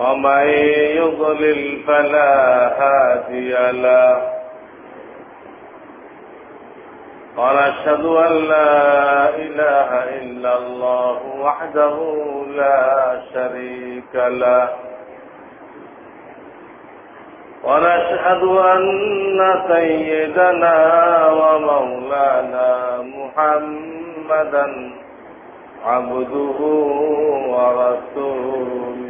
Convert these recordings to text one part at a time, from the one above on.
ومن يضلل فلا هادي له. ونشهد أن لا إله إلا الله وحده لا شريك له. ونشهد أن سيدنا ومولانا محمدا عبده ورسوله.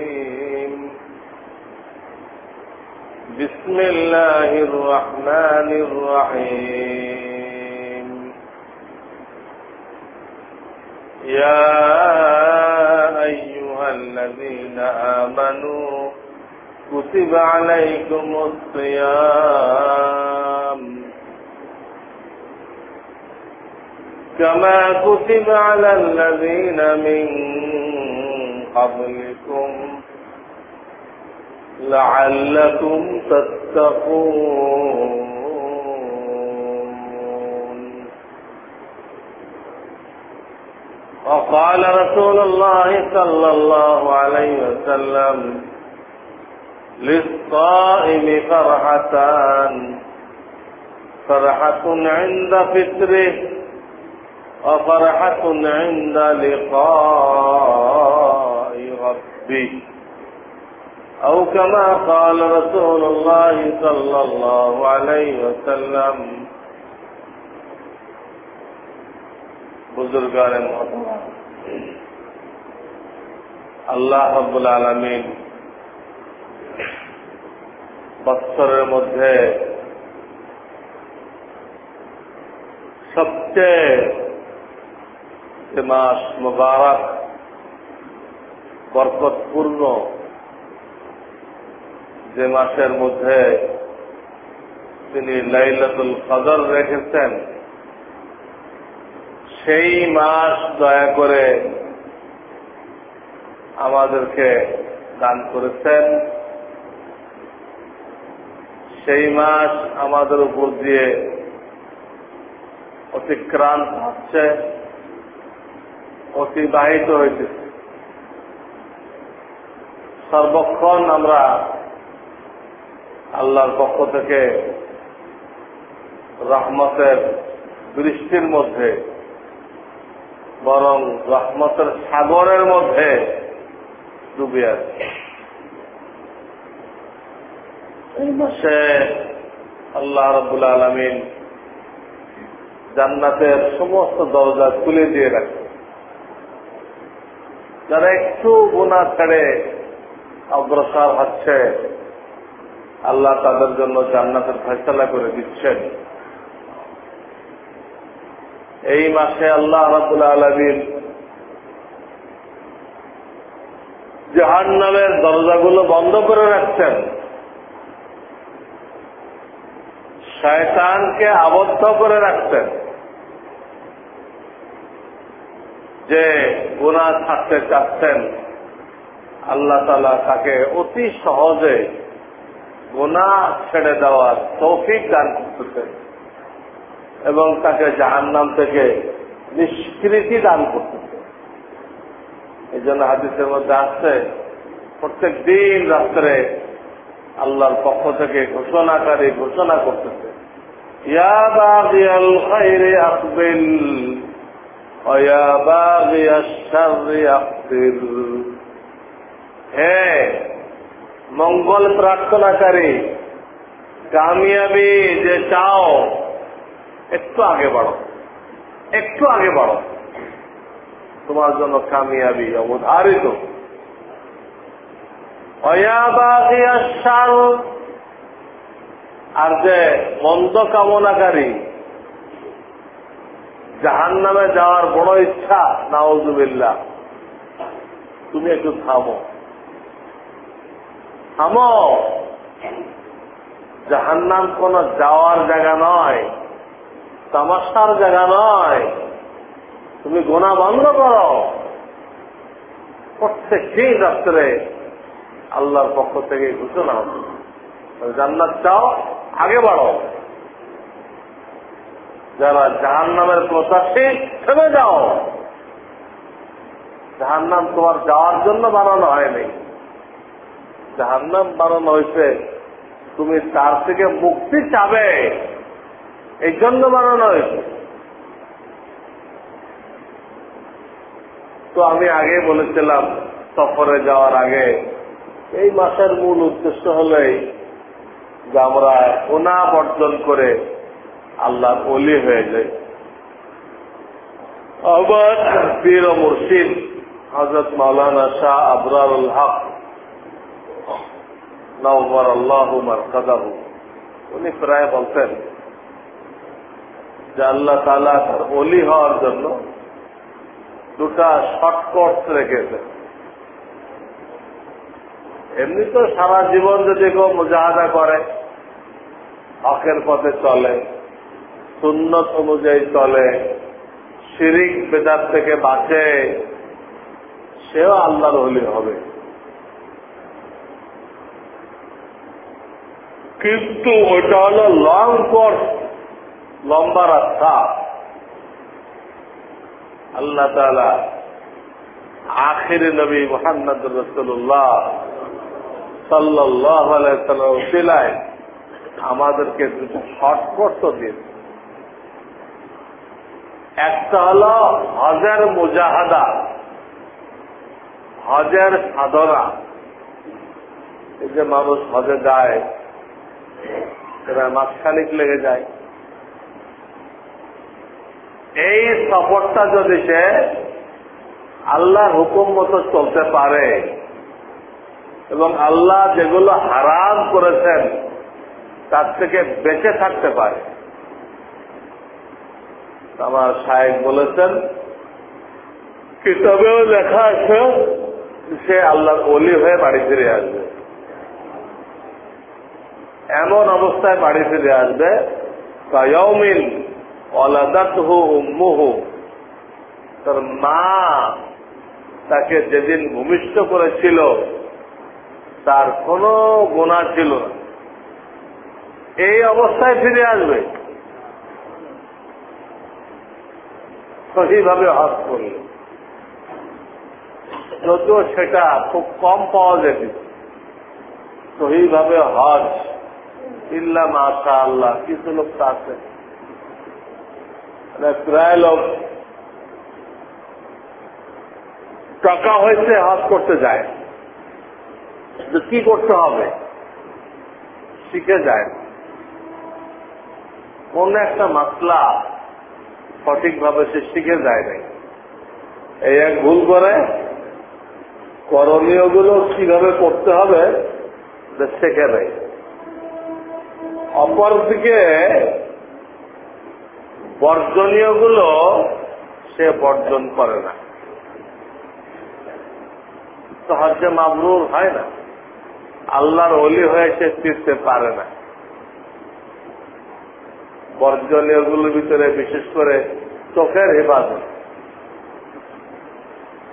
بسم الله الرحمن الرحيم. يا أيها الذين آمنوا كتب عليكم الصيام. كما كتب على الذين من قبلكم. لعلكم تتقون. وقال رسول الله صلى الله عليه وسلم للصائم فرحتان. فرحة عند فطره وفرحة عند لقاء ربه. أو كما قال رسول الله صلى الله عليه وسلم بزرگان محترم আল্লাহ রব্বুল আলমিন বৎসরের মধ্যে সবচেয়ে যে মাস মুবারক বরকতপূর্ণ যে মাসের মধ্যে তিনি লাইলাতুল কদর রেখেছেন, সেই মাস দয়া করে আমাদেরকে দান করেছেন। সেই মাস আমাদের উপর দিয়ে অতিক্রান্ত হচ্ছে, অতিবাহিত হয়েছে। সর্বক্ষণ আমরা আল্লাহর পক্ষ থেকে রহমতের দৃষ্টির মধ্যে বরং রহমতের সাগরের মধ্যে ডুবে আছে। এই মাসে আল্লাহ রবুল আলমিন জান্নাতের সমস্ত দরজা খুলে দিয়ে রাখে। যারা একটু গুণা ছেড়ে অগ্রসর হচ্ছে আল্লাহ তাদের জন্য জান্নাতের ফেসলা করে দিচ্ছেন। এই মাসে আল্লাহ রাবুল আলমিন জাহান নামের দরজাগুলো বন্ধ করে রাখছেন। শয়তানকে আবদ্ধ করে রাখছেন যে গুণা থাকতে চাচ্ছেন। আল্লাহ তালা তাকে অতি সহজে গোনা ছেড়ে দেওয়ার তৌফিক দান করতেছেন এবং তাকে জাহান্নাম থেকে নিষ্কৃতি দান করতেছে। এই জন্য হাদিসের মধ্যে আসছে প্রত্যেক দিন রাত্রে আল্লাহর পক্ষ থেকে ঘোষণাকারী ঘোষণা করতেছে হে মঙ্গল প্রার্থনাকারী, কামিয়াবি যে চাও, একটু আগে বাড়ো, একটু আগে বাড়ো। তোমার জন্য কামিয়াবি অবধারিত। আর যে মন্দ কামনাকারী জাহান নামে যাওয়ার বড় ইচ্ছা নাওজুবিল্লা তুমি একটু থামো। থামো। জাহান্নাম কোন যাওয়ার জায়গা নয় তামাশার জায়গা নয়। তুমি গোনা বন্ধ করো। প্রত্যেক প্রত্যেকদিন রাত্রে আল্লাহর পক্ষ থেকে ঘোষণা হবে। জান্নাত চাও আগে বাড়ো যারা জাহান নামের প্রত্যাশী থেমে যাও। জাহান নাম তোমার যাওয়ার জন্য বানানো হয়নি। জাহান নাম বানানো হয়েছে। তুমি তার থেকে মুক্তি চাবে। এই জন্য বানানো হয়েছে। তো আমি আগে বলেছিলাম, সফরে যাওয়ার আগে, এই মাসের মূল উদ্দেশ্য হলেই যে আমরা ওনা বর্জন করে আল্লাহ অলি হয়ে যাই। আবার ও মুর্শিদ হজরত মাওলানা শাহ আবরারুল হক নওবর আল্লাহ উনি প্রায় বলতেন যে আল্লাহ তালা তার অলি হওয়ার জন্য দুটা শর্টকট রেখেছে এমনি তো সারা জীবন যদি কেউ মুজাহাদা করে, হকের পথে চলে, সুন্নত অনুযায়ী চলে, শিরিক বেদার থেকে বাঁচে, সেও আল্লাহর হলি হবে। কিন্তু ওটা হলো লং কোর্স লম্বা রাস্তা। আল্লাহ তালা আখির নবী মোহাম্মদ রসুল্লাহ সাল্লাহ আলাইসাল্লাম আমাদেরকে দুটো শর্টকট তো দিয়েছে। একটা হল হজের মুজাহাদা, হজের সাধনা। এই যে মানুষ হজে যায় সেটা মাসখানিক লেগে যায়। এই সফরটা যদি সে আল্লাহর হুকুম মতো চলতে পারে এবং আল্লাহ যেগুলো হারাম করেছেন, তার থেকে বেঁচে থাকতে পারে। আমার সাহেব বলেছেন, কিতাবেও লেখা আছে সে আল্লাহর অলি হয়ে বাড়ি ফিরে আসবে। এমন অবস্থায় বাড়ি ফিরে আসবে তার মা তাকে যেদিন ভূমিষ্ঠ করেছিল, তার কোনো গুণা ছিল না। এই অবস্থায় ফিরে আসবে। সহিভাবে হজ করলে। যদিও সেটা খুব কম পাওয়া যেত, সহিভাবে হজ ইল্লা মাশা আল্লাহ, কিছু লোক তো আছে। মানে প্রায় লোক টাকা হয়েছে হজ করতে যায়। কি করতে হবে? শিখে যায়। কোন একটা মাসলা সঠিকভাবে সে শিখে যায় নাই। এই এক ভুল করে করণীয়গুলো কীভাবে করতে হবে শেখে নেই অপরদিকে বর্জনীয়গুলো সে বর্জন করে না। তো হজ্জে মামরুর হয় না। আল্লাহর অলি হয়ে সে ফিরতে পারে না। বর্জনীয়গুলোর ভিতরে বিশেষ করে চোখের হেফাজত।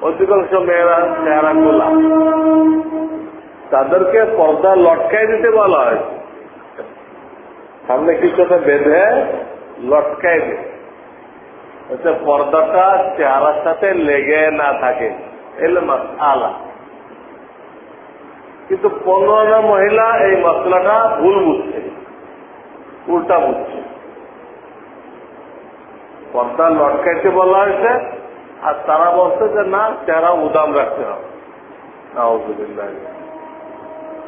অধিকাংশ মেয়েরা চেহারা খোলা তাদেরকে পর্দা লটকাই দিতে বলা হয়। সামনে কিছুটা বেঁধে লটকাই দে পর্দাটা চেহারার সাথে লেগে না থাকে। এলে আলা কিন্তু পনেরো মহিলা এই মশলাটা ভুল বুঝছে। উল্টা বুঝছে। পর্দা লটকাইতে বলা হয়েছে, আর তারা বলছে যে, না, চেহারা উদাম রাখতে হবে।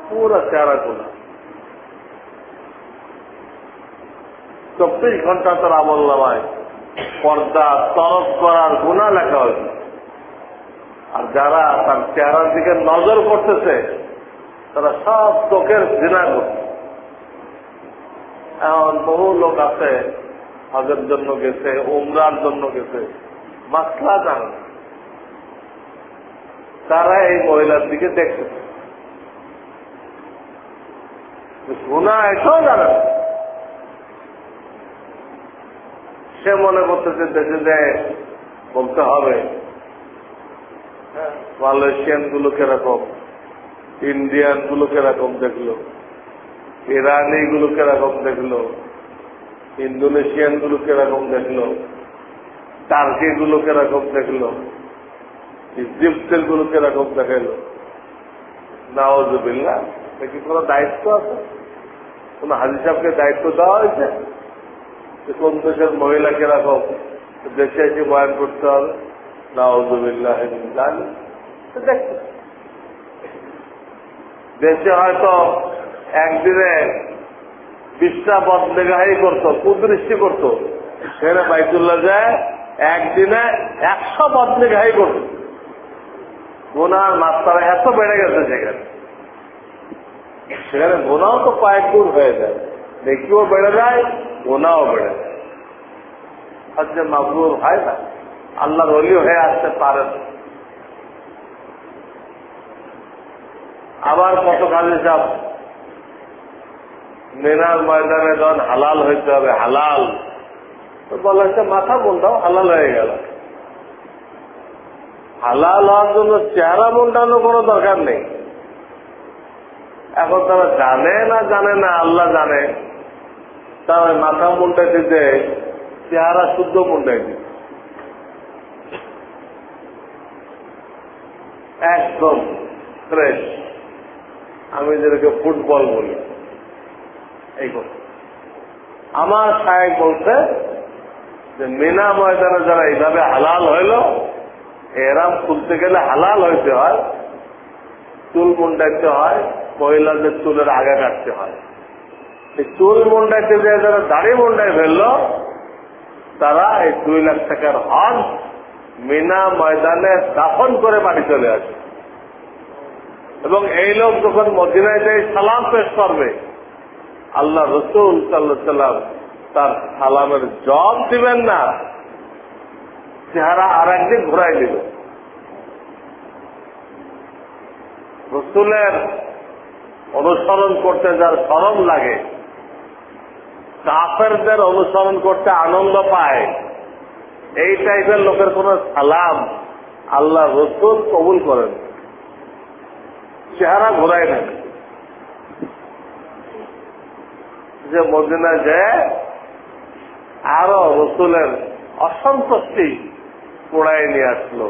পুরো চেহারা গুলা চব্বিশ ঘণ্টা তার আমল নামায়। পর্দা তরফ করার গুণা লেখা হয়েছে। আর যারা তার চেহারার দিকে নজর করতেছে, তারা সব চোখের জিনা করছে। এমন বহু লোক আছে, হজের জন্য গেছে, উমরার জন্য গেছে, মাসলা জান তারা এই মহিলার দিকে দেখতেছে। গুণা এটাও জানে না। সে মনে করতেছে, দেশে যে বলতে হবে। মালয়েশিয়ানগুলো কীরকম? ইন্ডিয়ানগুলো কীরকম দেখল? ইরানি গুলো কীরকম দেখল? ইন্দোনেশিয়ানগুলো কীরকম দেখল? টার্কি গুলো কীরকম দেখল? ইজিপ্টেরগুলো কীরকম দেখাইলো নাওজবিল্লা কি কোনো দায়িত্ব আছে? কোন হাজি সাহেবকে দায়িত্ব দেওয়া হয়েছে? যে কোন দেশের মহিলা কীরকম দেশে এসে বয়ান করতে হবে। নাওজবিল্লাহ জানি দেখতে দেশে হয়তো একদিনে বিশটা বদলেগাহি করতো, কুদৃষ্টি করতো। সেখানে বাইতুল্লাহ যায়, একদিনে একশো বদলেগাহি করত। গোনার মাত্রা এত বেড়ে গেছে সেখানে। সেখানে গোনাও তো কয়েক গুণ হয়ে যায়। দেখিও বেড়ে যায় গোনাও বেড়ে যায়। মাবরুর হয় না। আল্লাহর অলি হয়ে আসতে পারে আবার কত কাজে সব মেনার ময়দানে যখন হালাল হইতে হবে, হালাল। তো বলা হচ্ছে, মাথা মনটাও হালাল হয়ে গেল। হালাল হওয়ার জন্য চেহারা মনটানো কোনো দরকার নেই। এখন তারা জানে না জানে না, আল্লাহ জানে। তারা মাথা মুন্ডাই দিতে চেহারা শুদ্ধ মুন্ডাই দিতে একদম ফ্রেশ আমি যেটাকে ফুটবল বলি। এই আমার সাহেব বলছে যে, মিনা ময়দানে যারা এইভাবে হালাল হইল, এরাম খুলতে গেলে হালাল হইতে হয়, চুল মুন্ডাইতে হয়, মহিলাদের চুলের আগে কাটতে হয়। চুল মুন্ডাইতে যে যারা দাড়ি মুন্ডাই ফেলল, তারা এই দুই লাখ টাকার হজ মিনা ময়দানে দাফন করে বাড়ি চলে আসে। এবং এই লোক যখন মদিনায় যাই সালাম পেশ করবে। আল্লাহ রসুল সাল্লাম তার সালামের জব দিবেন না। চেহারা আর একদিন ঘুরাই দিবে। রসুলের অনুসরণ করতে যার সরম লাগে কাফেরদের অনুসরণ করতে আনন্দ পায়। এই টাইপের লোকের কোন সালাম আল্লাহ রসুল কবুল করেন। চেহারা ঘোরায় নেন যে মদিনা যে আরও রসুলের অসন্তুষ্টি পোড়ায় নিয়ে আসলো।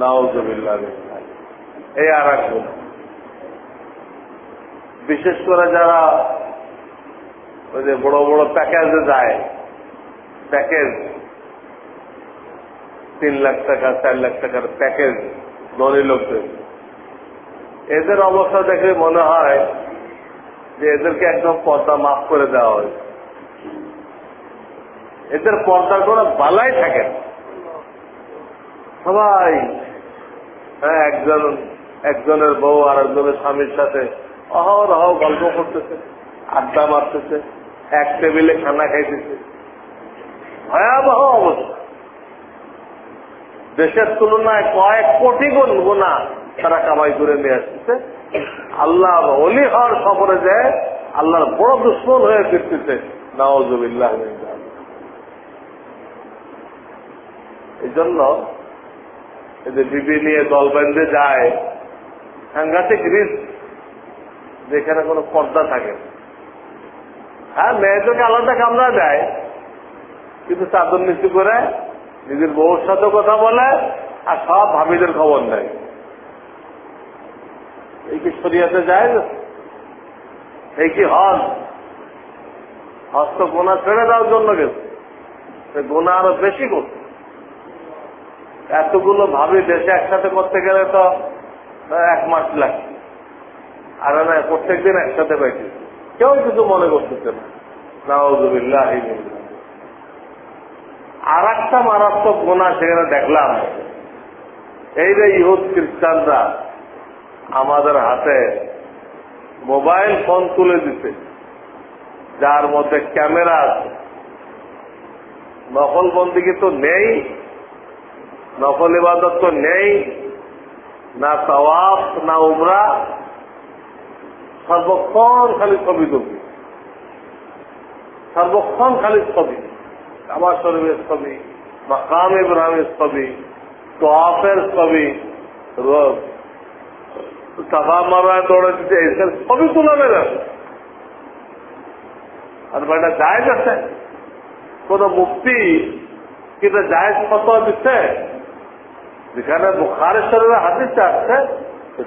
নাওজবিল্লা এই আর বিশেষ করে যারা ওই যে বড় বড় প্যাকেজে যায়। প্যাকেজ। তিন লাখ টাকা, চার লাখ টাকার প্যাকেজ ধনী লোকদের। এদের অবস্থা দেখে মনে হয় যে এদেরকে একদম পর্দা মাফ করে দেওয়া হয়েছে এদের পর্দার কোন বালাই থাকে। সবাই হ্যাঁ একজন, একজনের বউ আর একজনের স্বামীর সাথে অহরহ গল্প করতেছে, আড্ডা মারতেছে। এক টেবিলে খানা খাইতেছে ভয়াবহ অবস্থা। দেশের তুলনায় কয়েক কোটি গুণ গুণা তারা কামাই করে নিয়ে আসতেছে আল্লাহ অলি হওয়ার সফরে যায় আল্লাহর বড় দুশ্মন হয়ে ফিরতেছে নওয়াজুবিল্লাহ এই জন্য এই যে বিবি নিয়ে দল বেঁধে যায়, সাংঘাতিক রিস্ক যেখানে কোনো পর্দা থাকে না। হ্যাঁ মেয়েদেরকে আলাদা কামরা দেয়। কিন্তু চাদর নিচু করে নিজের বউর সাথে কথা বলে আর সব ভাবিদের খবর নেয়। এই কি শরিয়াতে যায়? এই কি হজ? হজ তো গোনা ছেড়ে দেওয়ার জন্য গেছে। গোনা আরও বেশি করছে। এতগুলো ভাবি দেশে একসাথে করতে গেলে তো এক মাস লাগছে। আর না প্রত্যেক দিন একসাথে পাইছি কেউ কিছু মনে করতেছে না। আর একটা মারাত্মক গোনা সেখানে দেখলাম। এই যে ইহুদ খ্রিস্টানরা আমাদের হাতে মোবাইল ফোন তুলে দিতে যার মধ্যে ক্যামেরা আছে। নকল বন্দিকে তো নেই, নকল ইবাদত তো নেই, না তওয়াফ, না উমরা সর্বক্ষণ খালি ছবি তুলবি। সর্বক্ষণ খালি ছবি। আমার শরীরের ছবি, মাকাম ইব্রাহিমের ছবি, তোয়াফের ছবি সাফা মারায় দৌড়ে দিতে এসে ছবি তুলে আর বেটা জায়জ আছে। কোন মুক্তি কিন্তু জায়জ কত দিচ্ছে? যেখানে বুখারেশ্বরের হাতিতে আসছে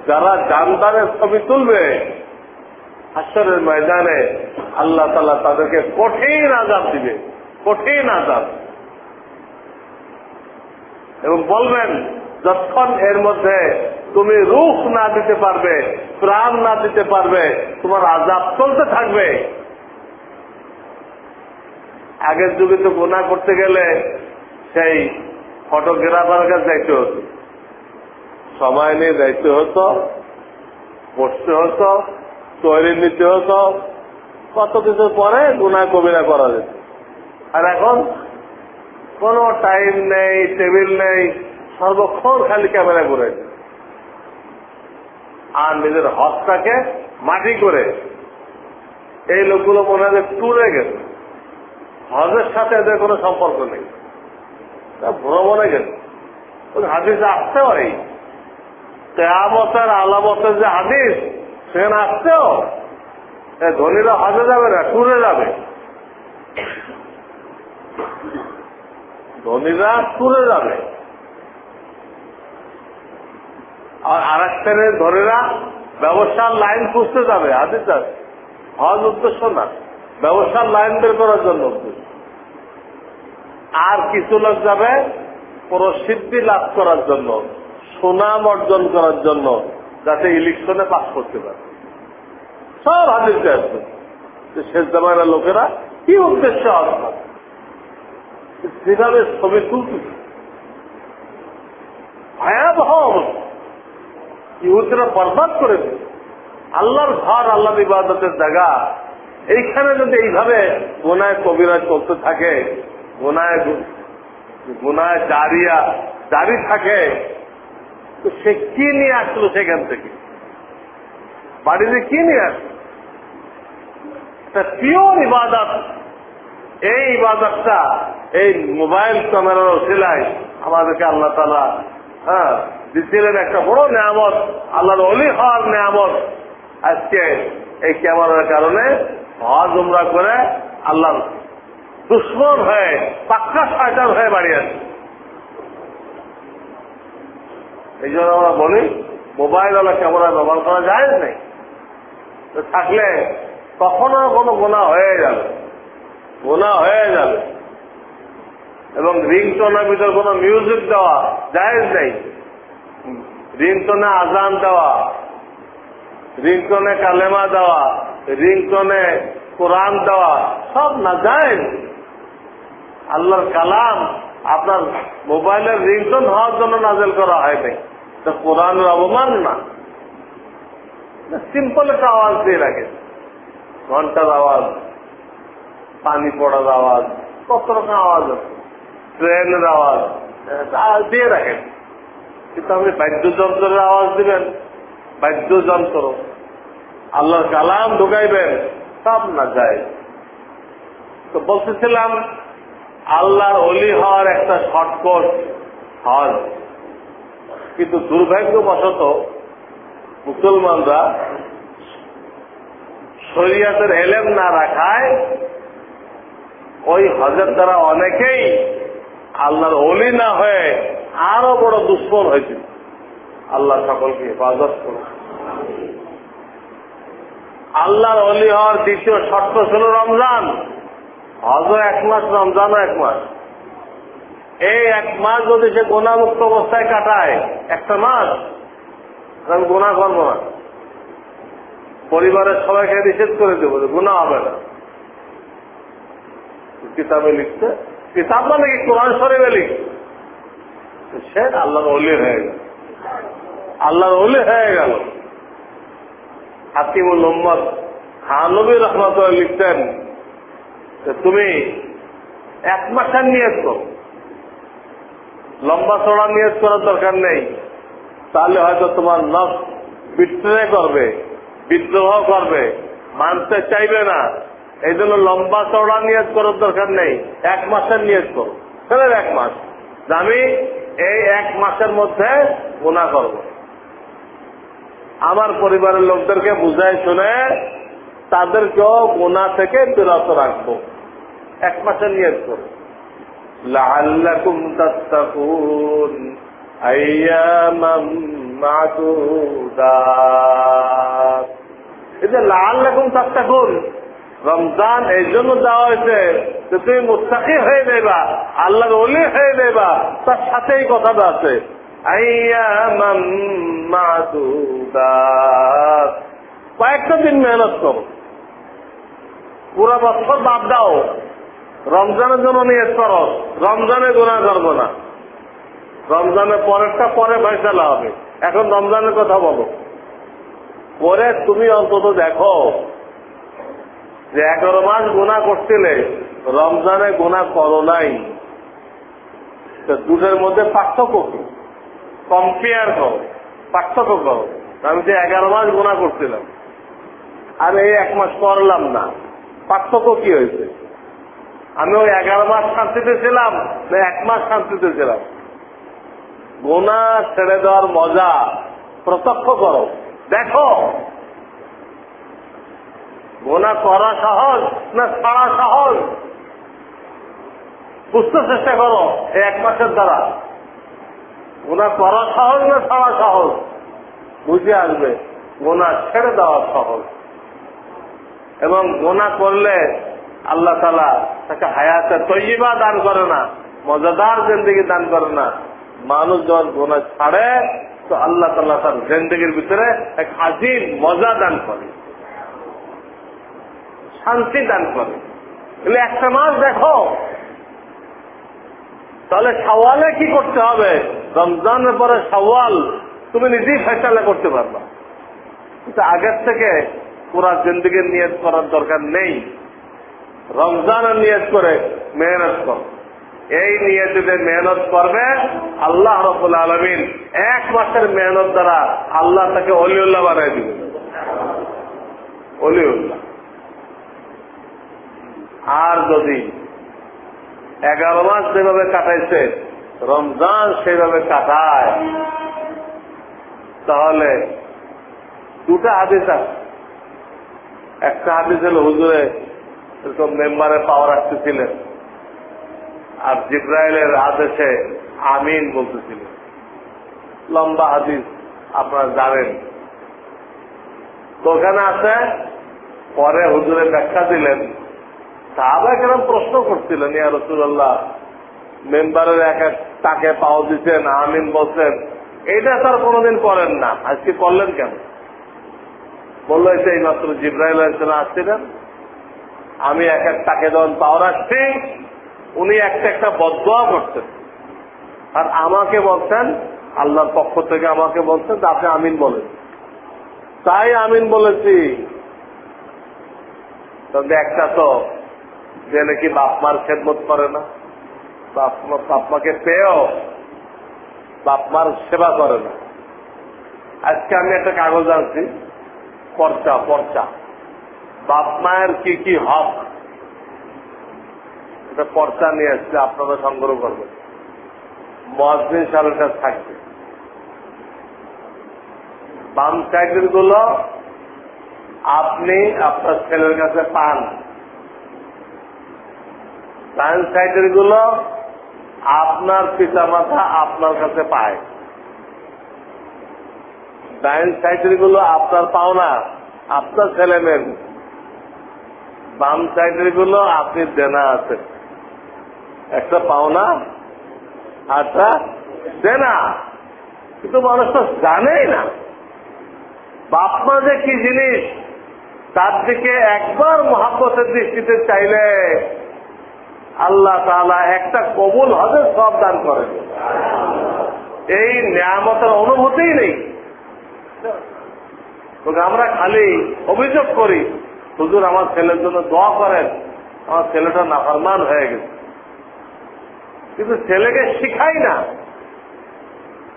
যারা জানদারের ছবি তুলবে হাসরের ময়দানে আল্লাহ তালা তাদেরকে কঠিন আজাব দিবে, কঠিন আজাব এবং বলবেন, যতক্ষণ এর মধ্যে তুমি রুখ না দিতে পারবে, প্রাণ না দিতে পারবে, তোমার আজাব চলতে থাকবে। আগের যুগে তো গোনা করতে গেলে সেই ফটোগ্রাফার কাছে যাইতে হতো। সময় নিয়ে যাইতে হতো বসতে হতো তৈরি নিতে হতো কত কিছু পরে গুণা কবিরা করা যেত আর এখন কোন টাইম নেই টেবিল নেই, সর্বক্ষণ খালি ক্যামেরা করে আর নিজের হকটাকে মাটি করে। এই লোকগুলো মনে হয় টুরে গেছে। হজের সাথে এদের কোনো সম্পর্ক নেই। ভ্রমণে গেছে। হাদিস আসতে পারে। কেয়ামতের আলামতের যে হাদিস সেখানে আসতেও ধনীরা হজে যাবে না টুরে যাবে। ধনীরা টুরে যাবে। আর আর এক শ্রেণির ধনীরা ব্যবসার লাইন খুঁজতে যাবে হাদিস আছে হজ উদ্দেশ্য না, ব্যবসার লাইন বের করার জন্য উদ্দেশ্য। আর কিছু লোক যাবে প্রসিদ্ধি লাভ করার জন্য, সুনাম অর্জন করার জন্য। যাতে ইলেকশনে পাস করতে পারে। সব হাজিরতে আসবে শেষ জামাইয়ের লোকেরা কি উদ্দেশ্য আসবে ছবি তুলতেছে ভয়াবহ অবস্থা। ইহুদিরা বরবাদ করে দিল। আল্লাহর ঘর আল্লাহ ইবাদতের জায়গা। এইখানে যদি এইভাবে গোনায় কবিরা চলতে থাকে, গোনায় গোনায় জারিয়া জারি থাকে তো সে কি নিয়ে আসলো সেখান থেকে? বাড়িতে কি নিয়ে আসলো? পিওর ইবাদত। এই ইবাদতটা, এই মোবাইল ক্যামেরার ওসিলায় আমাদেরকে আল্লাহ তালা হ্যাঁ দিচ্ছিলেন একটা বড় নিয়ামত, আল্লাহর অলি হওয়ার নিয়ামত। আজকে এই ক্যামেরার কারণে হজ উমরা করে আল্লাহ দুশ্মন হয়ে পাক্কা শয়তান হয়ে বাড়ি আছে এই জন্য আমরা বলি মোবাইল ওলা ক্যামেরা ব্যবহার করা যায় নাই। তো থাকলে কখনো কোনো গোনা হয়ে যাবে। গোনা হয়ে যাবে। এবং রিংটোনের ভিতর কোনো মিউজিক দেওয়া যায় নেই। রিংটোনে আজান দেওয়া, রিংটোনে কালেমা দেওয়া, রিংটোনে কোরআন দেওয়া, সব না যায় আল্লাহর কালাম আপনার মোবাইলের রিংটোন হওয়ার জন্য নাজেল করা হয় নাই। তো কোরআনের অবমান না? সিম্পল একটা আওয়াজ দিয়ে রাখে। ঘণ্টার আওয়াজ, পানি পড়ার আওয়াজ, কত রকম আওয়াজ ট্রেনের আওয়াজ দিয়ে রাখেন কিন্তু আপনি বাদ্যযন্ত্রের আওয়াজ দিবেন, বাদ্যযন্ত্র। আল্লাহর কালাম ঢুকাইবেন, সব না যায়। তো বলতেছিলাম আল্লাহর অলি হওয়ার একটা শর্টকট হজ কিন্তু দুর্ভাগ্যবশত মুসলমানরা শরিয়াতের এলেম না রাখায় ওই হজের দ্বারা অনেকেই আল্লাহর অলি না হয়ে আরও বড় দুশ্মন হয়েছিল। আল্লাহ সকলকে হেফাজত করুন। আল্লাহর অলি হওয়ার দ্বিতীয় শর্ত ছিল রমজান। হজ এক মাস, রমজানও এক মাস। এই এক মাস যদি সে গোনামুক্ত অবস্থায় কাটায়, একটা মাস আমি গোনা করব না। পরিবারের সবাইকে নিষেধ করে দেবো গুণা হবে না। কিতাবে লিখছে, কিতাব মানে কি? কোরআন শরীফে লিখছে। সে আল্লাহর অলি হয়ে গেল। আল্লাহর অলি হয়ে গেল। হাকিমুল মোহাম্মদ খানবী রহমতুল্লাহ লিখতেন তুমি এক মাসের নিয়ত করো। লম্বা চড়া নিয়ত করার দরকার নেই। তাহলে হয়তো তোমার নখ বিট্রে করবে, বিদ্রোহ করবে, মানতে চাইবে না। এই জন্য লম্বা চড়া নিয়ত করার দরকার নেই। এক মাসের নিয়ত করো। ফেলের এক মাস। আমি এই এক মাসের মধ্যে গুণা করব। আমার পরিবারের লোকদেরকে বুঝাই শুনে তাদেরকেও গোনা থেকে বিরত রাখব। এক মাসের নিয়োগ করো। রমজান এই জন্য দেওয়া হয়েছে যে তুমি মুস্তাকি হয়ে যাবা আল্লাহ অলি হয়ে যাবা তার সাথে এই কথাটা আছে কয়েকটা দিন মেহনত করো। পুরা বছর বাদ দাও। রমজানের জন্য নিয়ত করো। রমজানে গুণা করব না। রমজানের পরেরটা পরে ফেসলা হবে। এখন রমজানের কথা বলো। পরে তুমি অন্তত দেখো যে এগারো মাস গুণা করছিলে, রমজানে গুণা করো নাই। দুধের মধ্যে পার্থক্য কি? কম্পেয়ার করো। পার্থক্য করো। আমি যে এগারো মাস গুণা করছিলাম, আর এই এক মাস করলাম না। পার্থক্য কি হয়েছে? আমি ওই এগারো মাস শান্তিতে ছিলাম, না এক মাস শান্তিতে ছিলাম। গোনা ছেড়ে দেওয়ার মজা প্রত্যক্ষ করো। দেখো গোনা করা সহজ না ছাড়া সহজ? বুঝতে চেষ্টা করো এই এক মাসের দ্বারা। গোনা করা সহজ না ছাড়া সহজ? বুঝে আসবে গোনা ছেড়ে দেওয়া সহজ। এবং গোনা করলে আল্লাহ তালা তাকে হায়াতে তৈবা দান করে না, মজাদার জিন্দগি দান করে না। মানুষ যখন গোনা ছাড়ে, তো আল্লাহ তালা তার জিন্দগির ভিতরে এক আজিম মজা দান করে। শান্তি দান করে। তাহলে একটা মাস দেখো। তাহলে সওয়ালে কি করতে হবে? রমজানের পরে সওয়াল তুমি নিজেই ফেসলা করতে পারবা। কিন্তু আগের থেকে পুরা জিন্দগির নিয়ত করার দরকার নেই। রমজানের নিয়ত করে মেহনত কর। এই নিয়তে মেহনত করবে আল্লাহ রবুল আলমিন। এক মাসের মেহনত দ্বারা আল্লাহ তাকে অলিউল্লাহ বানাই দিবে। অলিউল্লাহ। আর যদি এগারো মাস যেভাবে কাটাইছে, রমজান সেভাবে কাটায়, তাহলে দুটা হাদিস আছে। একটা হাদিস হলো হুজুরে এরকম মেম্বারে পাওয়ার রাখতেছিলেন আর জিব্রাইলের আদেশে আমিন বলতেছিলেন। লম্বা হাদিস আপনারা জানেন। তো ওখানে আছে, পরে হুজুরে ব্যাখ্যা দিলেন। সাহাবা কেন প্রশ্ন করছিলেন, ইয়া রসুল্লাহ মেম্বারের এক এক তাকে পাও দিচ্ছেন আমিন বলছেন, এটা তার কোনোদিন করেন না, আজকে করলেন কেন? বলল, এই মাত্র জিব্রাইল আসছিলেন আমি এক এক তাকে যখন পাওয়ার আসছি, উনি একটা একটা বদয়া করছেন। আর আমাকে বলছেন, আল্লাহর পক্ষ থেকে আমাকে বলছেন আপনি আমিন বলেন। তাই আমিন বলেছি। তবে একটা তো যে নাকি বাপমার খেদমত করে না। বাপমাকে পেয়েও বাপমার সেবা করে না। আজকে আমি একটা কাগজ আনছি, পর্চা পর্চা। বাপ মায়ের কি কি হক? এটা পর্চা নিয়ে আসছে আপনারা সংগ্রহ করবেন। সালের কাছে থাকবে। বাম সাইডেরগুলো আপনি আপনার ছেলের কাছে পান। ডান সাইডেরগুলো আপনার পিতা মাতা আপনার কাছে পায়। ডাইন সাইডেরগুলো আপনার পাওনা, আপনার ছেলে মেয়ে। বাম সাইডেরগুলো আপনি দেনা আছে। একটা পাওনা আরটা দেনা। কিন্তু মানুষ তো জানেই না। বাপ মা যে কি জিনিস, তার দিকে একবার মহাব্বতের দৃষ্টিতে চাইলে আল্লাহ তালা একটা কবুল হজের সব দান করেন এই নিয়ামতের অনুভূতিই নেই। আমরা খালি অভিযোগ করি হুজুর আমার ছেলের জন্য দোয়া করেন, আমার ছেলেটা নাফরমান হয়ে গেছে। কিন্তু ছেলেকে শিখাই না।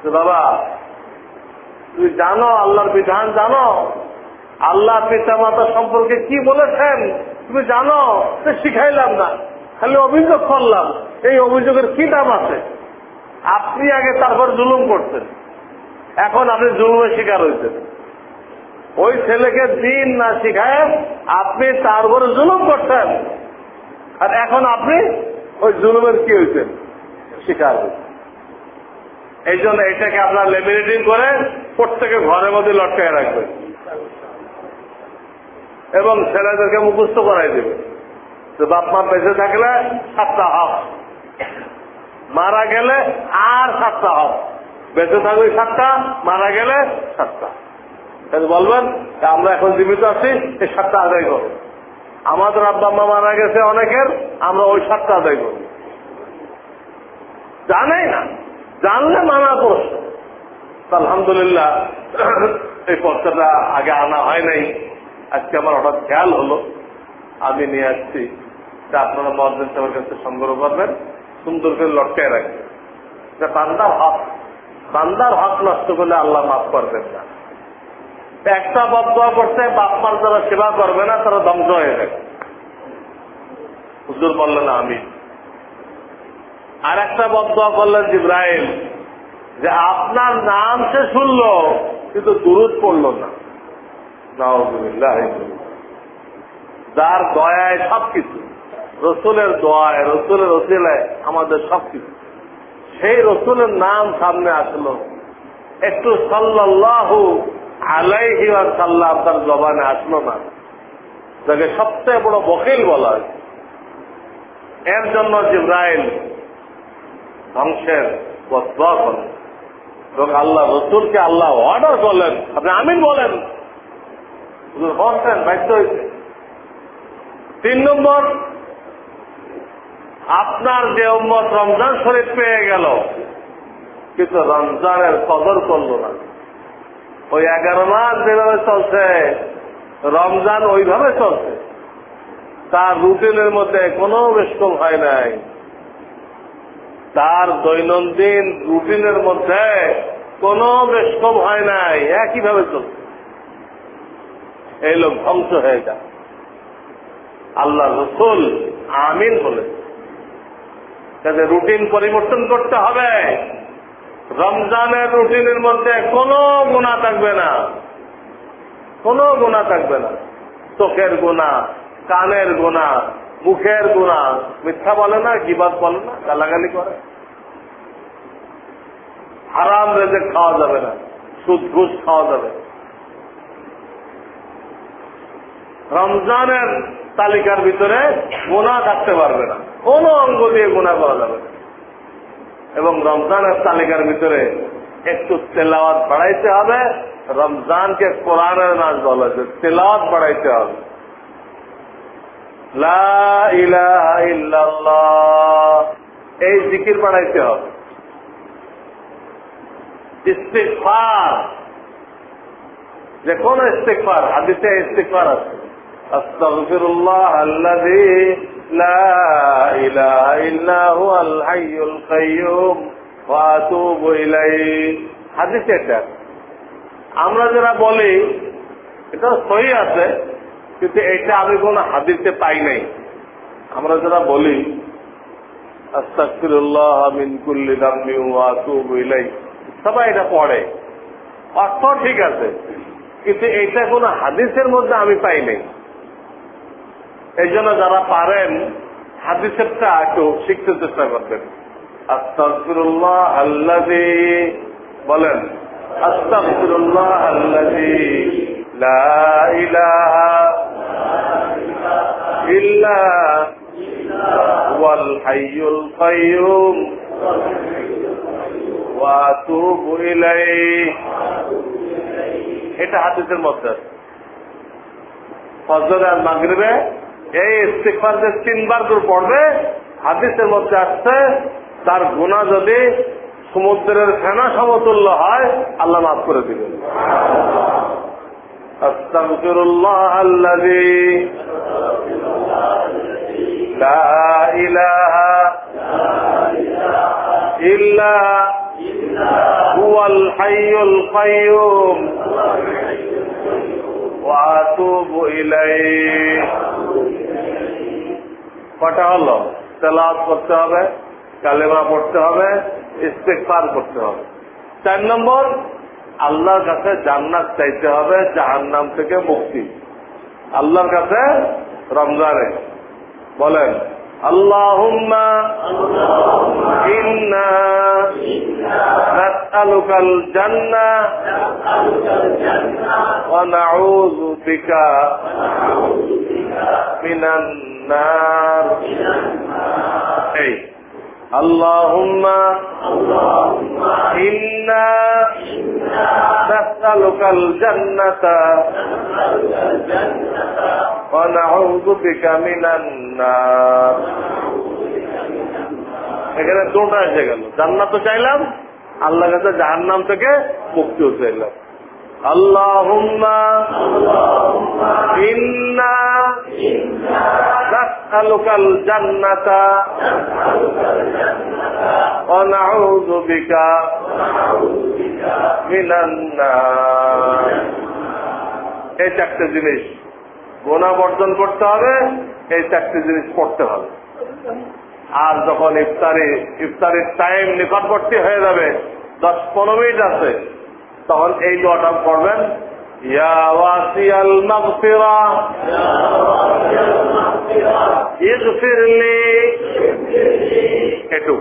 বাবা তুই জানো আল্লাহর বিধান, জানো? আল্লাহ পিতা মাতা সম্পর্কে কি বলেছেন? তুমি জানো? শিখাইলাম না। খালি অভিযোগ করলাম। এই অভিযোগের কি দাম আছে? আপনি আগে তারপর জুলুম করছেন এখন আপনি জুলুমের শিকার হয়েছেন ওই ছেলেকে দিন না শিখায় আপনি তার উপরে জুলুম করছেন। আর এখন আপনি ওই জুলুমের কি হয়েছেন শিকার এই জন্য এটাকে আপনার লেমিনেটিং করে প্রত্যেকে ঘরের মধ্যে লটকায় রাখবেন। এবং ছেলেদেরকে মুখস্থ করাই দেবে তো বাপ মা বেঁচে থাকলে সাতটা হক। মারা গেলে আর সাতটা হক। বেঁচে থাকবে সাতটা, মারা গেলে সাতটা। বলবেন আমরা এখন জীবিত আছি, এই সাতটা আদায় করো আমাদের আব্বা মা মারা গেছে অনেকের, আমরা ওই সাতটা আদায় করব। জানাই না, জানলে মানা প্রশ্ন আলহামদুলিল্লাহ, এই পর্চাটা আগে আনা হয় নাই। আজকে আমার হঠাৎ খেয়াল হলো। আমি নিয়ে আসছি। তা আপনারা মহাজন সাহেবের কাছে সংগ্রহ করবেন। সুন্দর করে লটকায় রাখবেন। বান্দার হক। বান্দার হক নষ্ট করলে আল্লাহ মাফ করবেন না। একটা বদয়া করছে বাপমার যারা সেবা করবে না, তারা ধ্বংস হয়ে যাবে। হুজুর বললেন আমি আর একটা বদয়া করলেন ইব্রাহিম যে আপনার নাম সে শুনল, কিন্তু দুরুদ পড়ল না। যার দয়ায় সবকিছু, রসুলের দয়ায়, রসুলের রসিলায় আমাদের সবকিছু। সেই রসুলের নাম সামনে আসলো। একটু সাল্লাহু আলাইহি সাল্লাহ আপনার জবানে আসলো না তাকে সবচেয়ে বড় বকিল বলা এর জন্য জিব্রাইল ধ্বংসের করেন এবং আল্লাহ, রসুলকে আল্লাহ অর্ডার করলেন। আপনি আমিন বলেন। হয়েছে তিন নম্বর, আপনার যে উম্মত রমজান শরীফ পেয়ে গেল, কিন্তু রমজানের কদর করল না। ওই এগারো মাস যেভাবে চলছে, রমজান ওইভাবে চলছে। তার রুটিনের মধ্যে কোনো বেশকম হয় নাই। তার দৈনন্দিন রুটিনের মধ্যে কোনো বেশকম হয় নাই, একইভাবে চলছে। এই লোক ধ্বংস হয়ে যায়। আল্লাহ রসুল আমিন বলে রুটিন পরিবর্তন করতে হবে। রমজানের রুটিনের মধ্যে কোনো গুণা থাকবে না। কোনো গুণা থাকবে না। চোখের গুণা কানের গুণা মুখের গুণা মিথ্যা বলে না, গিবাদ বলে না, গালাগালি করে। হারাম রেজে খাওয়া যাবে না, সুদ ঘুষ খাওয়া যাবে রমজানের তালিকার ভিতরে গোনা থাকতে পারবে না। কোন অঙ্গ দিয়ে গোনা করা যাবে না। এবং রমজানের তালিকার ভিতরে একটু তেলাওয়াত বাড়াইতে হবে। রমজানকে কোরআনের নাচ বলা হয়েছে, তেলাওয়াত বাড়াইতে হবে। এই জিকির বাড়াইতে হবে। ইস্তিকফার যে কোন ইস্তিকফার হাদিতে ইস্তিকফার আছে لا إله إلا هو الحي القيوم وأتوب إليه হাদিস এটা আমরা যারা বলি এটা সহি আছে কিন্তু এটা আমি কোন হাদিসে পাই নাই আমরা যারা বলি আস্তাগফিরুল্লাহ মিন কুল্লি দাম্বি ওয়া আতুবু ইলাই সবাই এটা পড়ে অর্থ ঠিক আছে কিন্তু এটা কোন হাদিসের মধ্যে আমি পাই নাই এই জন্য যারা পারেন, হাদিসেরটা একটু শিখতে চেষ্টা করবেন। বলেন আল্লাদি ইল্লা ওয়াল হাইয়ুল ইলাইহি। এটা হাদিসের মধ্যে। ফজর আর মাগরিবে এই ইস্তেকবার যে তিনবার করে পড়বে, হাদিসের মধ্যে আসছে, তার গুণা যদি সমুদ্রের ফেনা সমতুল্য হয়, আল্লাহ মাফ করে দিবেন। আস্তাগফিরুল্লাহ আল্লাযী লা ইলাহা ইল্লা হুয়াল হাইয়ুল কাইয়্যুম কটা হলো? তেলাওয়াত করতে হবে, কালেমা পড়তে হবে ইস্তেকবার করতে হবে। চার নম্বর, আল্লাহর কাছে জান্নাত চাইতে হবে, জাহান্নাম থেকে মুক্তি। আল্লাহর কাছে রমজানে। বলেন اللهم إنا نسألك الجنة ونعوذ بك من النار. أي اللهم إنا نسألك الجنة ونعوذ بك من النار এখানে দুটা এসে গেল জান্নাত চাইলাম আল্লাহ কাছে জাহান্নাম থেকে মুক্তিও চাইলাম اللهم إنا نسألك الجنة ونعوذ بك من النار এই চারটে জিনিস গোনা বর্জন করতে হবে, এই চারটি জিনিস পড়তে হবে। আর যখন ইফতারি, ইফতারির টাইম নিকটবর্তী হয়ে যাবে দশ পনেরো মিনিট আছে, তখন এই দোয়াটা লি একটু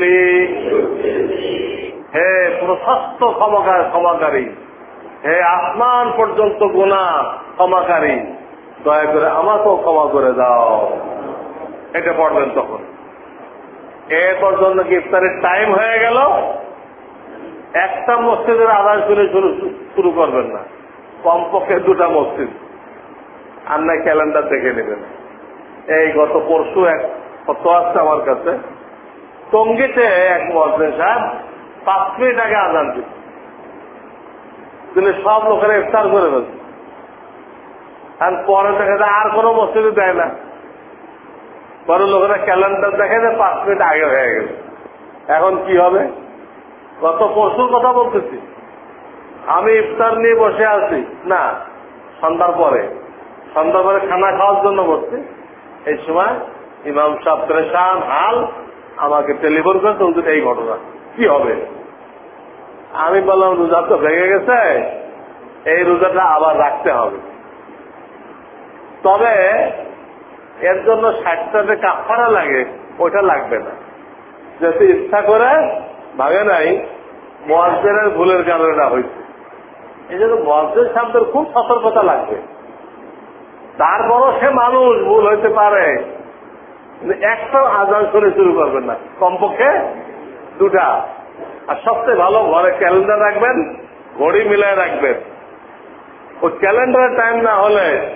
লি হে প্রশস্ত ক্ষমাকার ক্ষমাকারী। হে আসমান পর্যন্ত গুণা ক্ষমাকারী। দয়া করে আমাকেও ক্ষমা করে দাও। এটা পড়বেন তখন। এরপর জন্য কি ইফতারের টাইম হয়ে গেল? একটা মসজিদের আদায় শুনে শুরু শুরু করবেন না। কমপক্ষে দুটা মসজিদ। আর না ক্যালেন্ডার দেখে নেবেন। এই গত পরশু এক কত আসছে আমার কাছে। টঙ্গিতে এক মসজিদ সাহেব পাঁচ মিনিট আগে আজান দিচ্ছে দিলে সব লোকেরা ইফতার করে ফেলছে। আর পরে দেখা যায় আর কোনো মসজিদে দেয় না। পরে লোকেরা ক্যালেন্ডার দেখে যে পাঁচ মিনিট আগে হয়ে গেছে। এখন কি হবে? গত পরশুর কথা বলতেছি। আমি ইফতার নিয়ে বসে আছি। না, সন্ধ্যার পরে। সন্ধ্যার পরে খানা খাওয়ার জন্য বসছি। এই সময় ইমাম সাহ প্রেশান, হাল আমাকে টেলিফোন করে এই ঘটনা, কি হবে? আমি বললাম, রোজা তো ভেঙে গেছে, এই রোজাটা আবার রাখতে হবে। তবে এর জন্য ষাটটা যে কাফারা লাগে, ওটা লাগবে না। যেহেতু ইচ্ছা করে ভাবে নাই, মোয়াজ্জেনের ভুলের কারণে না হয়েছে। এই জন্য মোয়াজ্জের শব্দের খুব সতর্কতা লাগবে। তারপরও সে মানুষ, ভুল হইতে পারে। একটা আজান করে শুরু করবেন না। কমপক্ষে দুটা। আর সবচেয়ে ভালো, ঘরে ক্যালেন্ডার রাখবেন, ঘড়ি মিলায় রাখবেন। ওই ক্যালেন্ডারের টাইম না হলে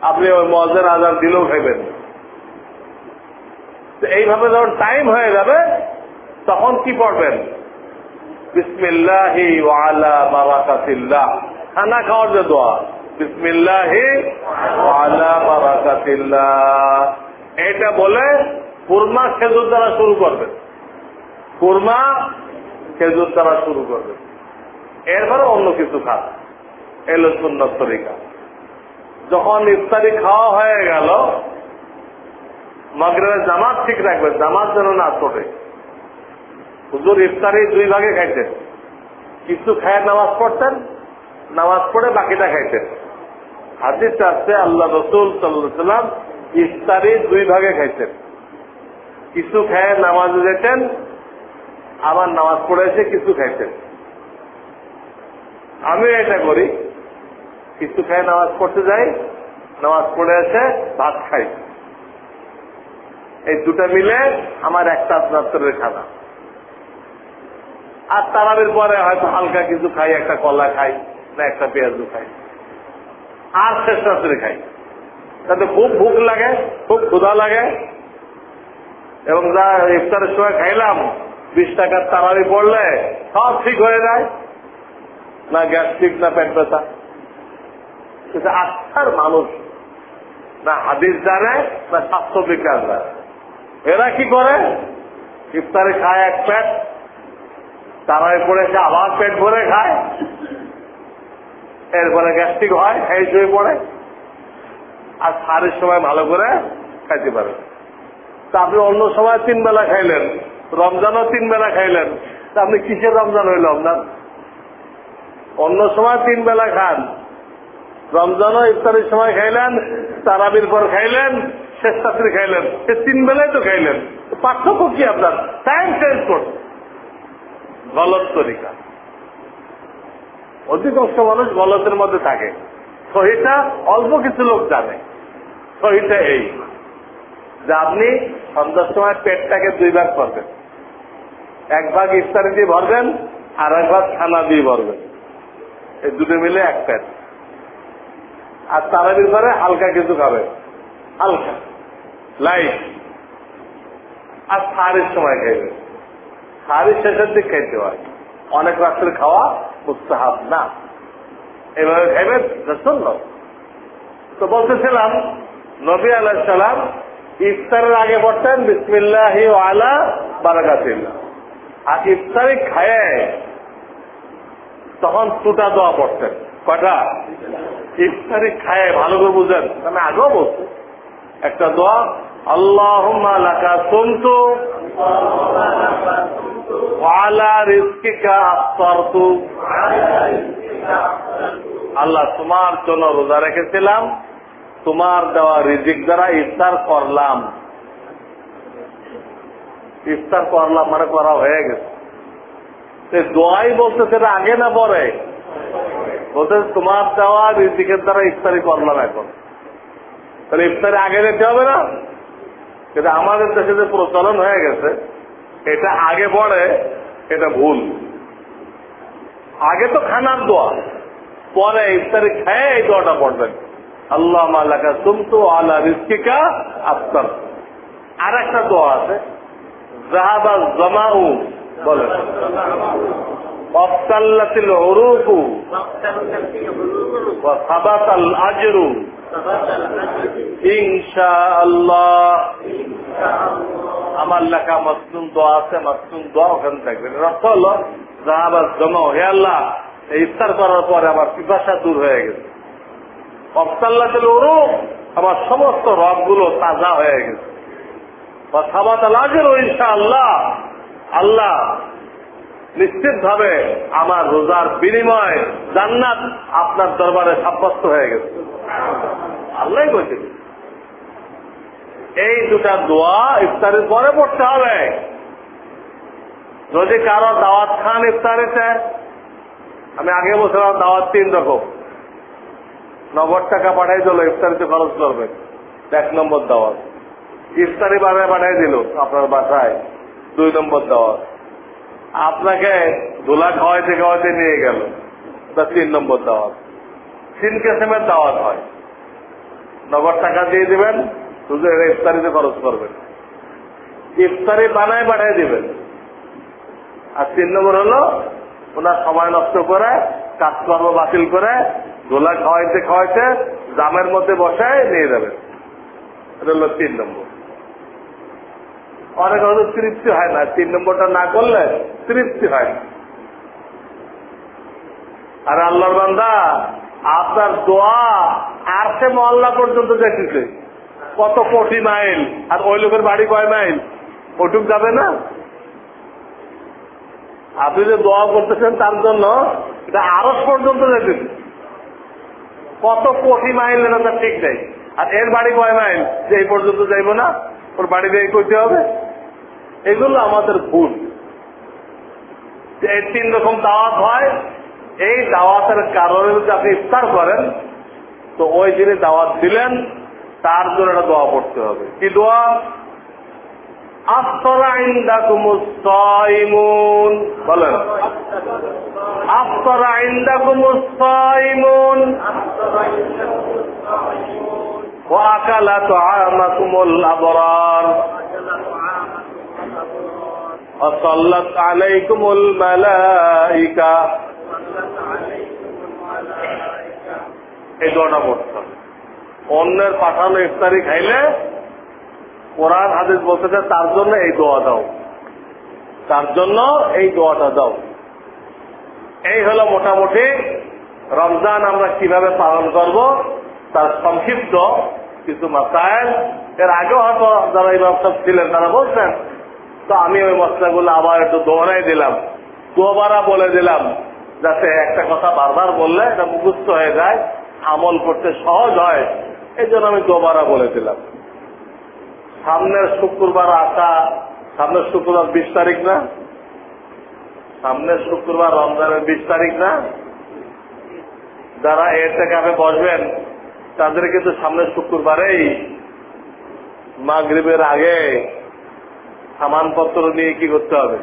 আপনি ওই মজের আজান দিলেও খাইবেন। এইভাবে যখন টাইম হয়ে যাবে, তখন কি পড়বেন? বিসমিল্লাহি ওয়ালা বারাকাতিল্লাহ। খানা খাওয়ার যে দোয়া, বিসমিল্লাহি ওয়ালা বারাকাতিল্লাহ। এটা বলে কুরমা খেজুর দ্বারা শুরু করবেন। কুরমা খেজুর দ্বারা শুরু করবেন এরপরে অন্য কিছু খান এলো সুন্নত তরিকা। যখন ইফতারি খাওয়া হয়ে গেল মগরের জামাত ঠিক রাখবেন জামাত যেন না ছোটে হুজুর ইফতারি দুই ভাগে খাইতেন। কিছু খায় নামাজ পড়তেন, নামাজ পড়ে বাকিটা খাইতেন। হাদিস আসছে আল্লাহ রসুল সাল্লাম ইফতারি দুই ভাগে খাইতেন। কিছু খায় নামাজে যেতেন আবার নামাজ পড়ে এসে কিছু খাইতেন আমি এটা করি। কিছু খাই, নামাজ পড়তে যাই, নামাজ পড়ে এসে ভাত খাই। এই দুটা মিলে আমার একটা রাত্রের খানা। আর তারাবের পরে হয়তো হালকা কিছু খাই, একটা কলা খাই না একটা পেঁয়াজু খাই। আর শেষ রাত্রে খাই। তাতে খুব ভুক লাগে, খুব ক্ষুধা লাগে। এবং যা ইফতারের সময় খাইলাম বিশ টাকার তারাবি পড়লে সব ঠিক হয়ে যায়? না গ্যাস্ট্রিক, না পেট ব্যথা? আস্থার মানুষ। না হাদিস জানে, না স্বাস্থ্য বিকাশ জানে। এরা কি করে? ইফতারে খায় এক পেট তারাই পড়ে সে আবার পেট ভরে খায়। এরপরে গ্যাস্ট্রিক হয় খাই শুয়ে পড়ে। আর সারের সময় ভালো করে খাইতে পারে। তা আপনি অন্য সময় তিন বেলা খাইলেন। রমজানও তিন বেলা খাইলেন। তা আপনি কিসের রমজান হইল আপনার? অন্য সময় তিন বেলা খান। রমজানও ইফতারের সময় খাইলেন, তারাবির পর খাইলেন শেষ রাত্রি খাইলেন। সে তিন বেলায় তো খাইলেন। পার্থক্য কি আপনার? টাইম চেঞ্জ করছে গলত তরিকা। অধিকাংশ মানুষ গলতের মধ্যে থাকে। সহিটা অল্প কিছু লোক জানে। সহিটা এই যে আপনি সন্ধ্যার সময় পেটটাকে দুই ভাগ করবেন। এক ভাগ ইফতারি দিয়ে ভরবেন, আর এক ভাগ খানা দিয়ে ভরবেন। এই দুটো মিলে এক পেট আর তারাবির পরে হালকা কিছু খাবে। হালকা। লাইট। আর সারের সময় খাইবে। সারের শেষের দিক খাইতে হয়। অনেক রাত্রে খাওয়া মুস্তাহাব না। এভাবে খাইবেন শুনল তো বলতেছিলাম, নবী আলাইসালাম ইফতারের আগে পড়তেন বিসমিল্লাহ আলা বারাকাতিল্লাহ। আর ইফতারি খায় তখন টুটা দোয়া পড়তেন। কটা ইফতারি খায়, ভালো করে বুঝেন। আমি আগেও বলছি। একটা দোয়া আল্লাহ লাকা আফতারতু। আল্লাহ, তোমার জন্য রোজা রেখেছিলাম, তোমার দেওয়া রিজিক দ্বারা ইফতার করলাম। ইফতার করলাম মানে করা হয়ে গেছে। সে দোয়াই বলতে সেটা আগে না পরে? বলতে তোমার দেওয়া রিজিকের দ্বারা ইফতারি করলাম এখন। তাহলে ইফতারি আগে যেতে হবে না? কিন্তু আমাদের দেশে যে প্রচলন হয়ে গেছে, এটা আগে পড়ে, এটা ভুল। আগে তো খানার দোয়া, পরে ইফতারি খেয়ে এই দোয়াটা পড়বেন। আল্লাহ মাল্লাকা সুমতু আলা রিস্কিকা আফতার। আর একটা দোয়া আছে জাহাবা জমাউ বলেন অফতাল্লাতিল হরুকু সাবাতাল আজরু। ইনশা আমার লেখা মাসনুম দোয়া আছে মাসনুম দোয়া ওখানে থাকবে। রক্ত হলো জাহাবাজ জমা হে আল্লাহ, এই ইফতার করার পরে আমার পিপাসা দূর হয়ে গেছে। অফতাল্লাতিল হরুক আমার সমস্ত রবগুলো তাজা হয়ে গেছে। আল্লাহ আল্লাহ নিশ্চিত ভাবে আমার রোজার বিনিময় জান্নাত আপনার দরবারে সাব্যস্ত হয়ে গেছে। আল্লাহ বলছে, এই দুটা দোয়া ইফতারের পরে পড়তে হবে। যদি কারও দাওয়াত খান ইফতারেতে আমি আগে বলছিলাম দাওয়াত তিন রকম। নগদ টাকা পাঠাই দিল ইফতারিতে খরচ করবে। এক নম্বর দাওয়াত। ইফতারি বাজারে পাঠাই দিল আপনার বাসায়। দুই নম্বর দাওয়াত আপনাকে ধুলা খাওয়াইতে খাওয়াইতে নিয়ে গেল। তিন নম্বর দাওয়াত তিন কেসেমের দাওয়াত হয়। নগদ টাকা দিয়ে দিবেন শুধু ইফতারিতে খরচ করবেন। ইফতারি বানায় পাঠিয়ে দিবেন। আর তিন নম্বর হলো, ওনার সময় নষ্ট করে, কাজকর্ম বাতিল করে ধুলা খাওয়াইতে খাওয়াইতে জামের মধ্যে বসায় নিয়ে যাবেন। এটা হলো তিন নম্বর। অনেক হয়তো তৃপ্তি হয় না, তিন নম্বরটা না করলে তৃপ্তি হয় না। আর আল্লাহর বান্দা, আপনার দোয়া আর সে মহল্লা পর্যন্ত দেখতেছে কত কোটি মাইল, আর ওই লোকের বাড়ি কয় মাইল? ওটুক যাবে না? আপনি যে দোয়া করতেছেন তার জন্য এটা আরও পর্যন্ত যেতেছে কত কোটি মাইল এটা ঠিক নেই। আর এর বাড়ি কয় মাইল যে এই পর্যন্ত যাইব না, ওর বাড়ি দিয়ে করতে হবে। এগুলো আমাদের ভুল। এই তিন রকম দাওয়াত হয়, এই দাওয়াতের কারণে যদি আপনি ইফতার করেন, তো ওই যিনি দাওয়াত দিলেন, তার জন্য একটা দোয়া পড়তে হবে। কি দোয়া? বলেন। ইন্দাকুমুসাইমুন وأكل طعامكم الأبرار وصلت عليكم الملائكة এই দোয়াটা পড়তে হবে অন্যের পাঠানো ইফতারি খাইলে কোরআন হাদিস বলতেছে তার জন্য এই দোয়া দাও তার জন্য এই দোয়াটা দাও এই হলো মোটামুটি রমজান আমরা কিভাবে পালন করব তার সংক্ষিপ্ত কিছু মাসাইল এর আগেও হয়তো যারা এই ব্যবসা ছিলেন, তারা বলছেন, তো আমি ওই মশলাগুলো আবার একটু দোহরাই দিলাম। দুবারা বলে দিলাম, যাতে একটা কথা বারবার বললে এটা মুখস্থ হয়ে যায়, আমল করতে সহজ হয়। এই জন্য আমি দুবারা বলে দিলাম। সামনের শুক্রবার আসা সামনের শুক্রবার বিশ তারিখ না? সামনের শুক্রবার রমজানের বিশ তারিখ না? যারা এর থেকে আপনি বসবেন তাদের কিন্তু সামনের শুক্রবারেই মাগরীবের আগে সামানপত্র নিয়ে কি করতে হবে?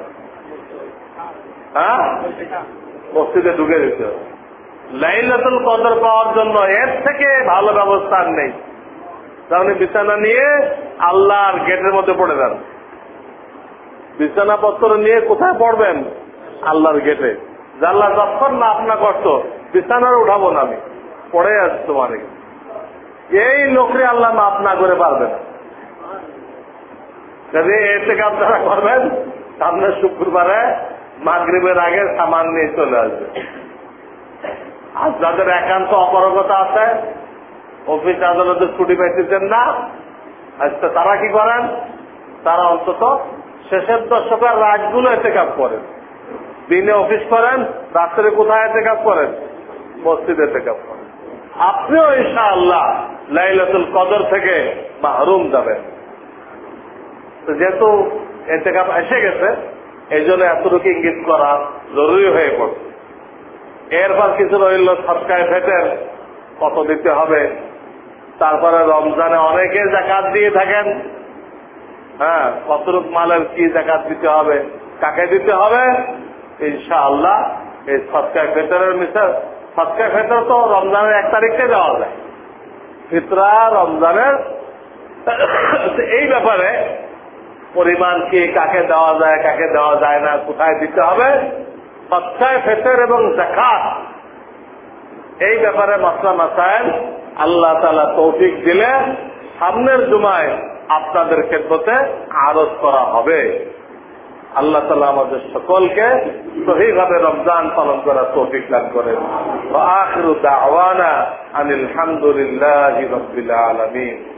হ্যাঁ? মসজিদে ঢুকে দিতে হবে। লাইলাতুল কদর পাওয়ার জন্য এর থেকে ভালো ব্যবস্থা নেই। তাহলে বিছানা নিয়ে আল্লাহর গেটের মধ্যে পড়ে যান। বিছানাপত্র নিয়ে কোথায় পড়বেন? আল্লাহর গেটে। জাল্লা যখন না আপনার কষ্ট, বিছানার উঠাবো না আমি। পড়ে যাচ্ছে তোমার এই লোকরে আল্লাহ মাফ না করে পারবেন। যদি এর থেকে আপনারা করবেন সামনে শুক্রবারে মাগরীবের আগে সামান নিয়ে চলে আসবে আর যাদের একান্ত অপারগতা আছে, অফিস আদালতে ছুটি পাইতেছেন না আচ্ছা তারা কি করেন? তারা অন্তত শেষের দশকের রাতগুলো এতে কাপ করেন। দিনে অফিস করেন, রাত্রে কোথায় এতে কাপ করেন? মসজিদে এতে কাপ করেন। আপনিও ইনশা আল্লাহ লাইলাতুল কদর থেকে মাহরুম যাবে। যেহেতু এতে কাপ এসে গেছে এই জন্য এতটুকু ইঙ্গিত করা জরুরি হয়ে পড়ছে। এরপর কিছু রইল সৎকায় ফেটের কত দিতে হবে? তারপরে রমজানে অনেকে জাকাত দিয়ে থাকেন। হ্যাঁ কতটুক মালের কি জাকাত দিতে হবে, কাকে দিতে হবে? ইনশা আল্লাহ এই সৎকায় ফেতরের মিশাল সৎকায় ফেতর তো রমজানের এক তারিখে দেওয়া যায়। ফিতরা, রমজানের এই ব্যাপারে পরিমাণ কি, কাকে দেওয়া যায়, কাকে দেওয়া যায় না, কোথায় দিতে হবে? সৎকায় ফেতর এবং জাকাত এই ব্যাপারে মাসলা মাসাইল আল্লাহ তালা তৌফিক দিলে সামনের জুমায় আপনাদের ক্ষেত্রতে আরজ করা হবে। আল্লাহ তালা আমাদের সকলকে সহিভাবে রমজান পালন করার তৌফিক লাভ করেন। আখির দাওয়ানা আনিল হামদুলিল্লাহ রবিল আলমিন।